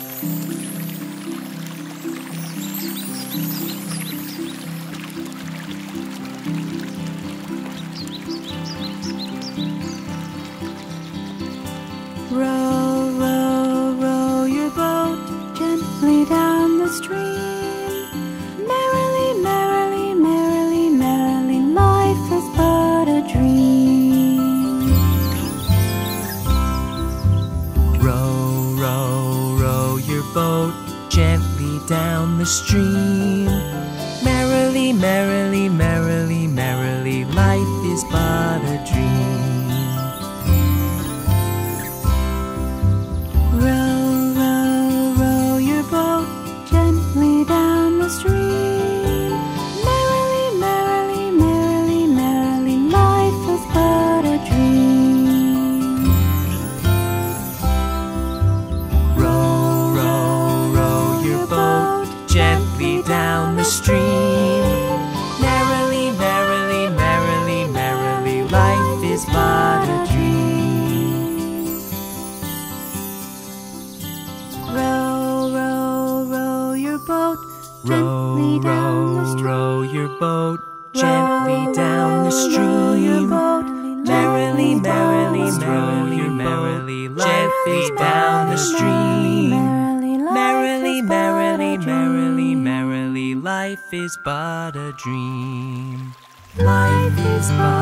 Row, row, row your boat gently down the stream. Boat gently down the stream. Merrily, merrily, merrily, merrily, life is but a dream. Row, row, row your boat gently down the stream. The stream. Merrily, merrily, merrily, merrily, life is but a dream. Row, row, row your boat Row, gently down the row, stream. row your boat gently down the Row your stream. boat Merrily, merrily, merrily, merrily, gently down the stream. Life is but a dream. Life is but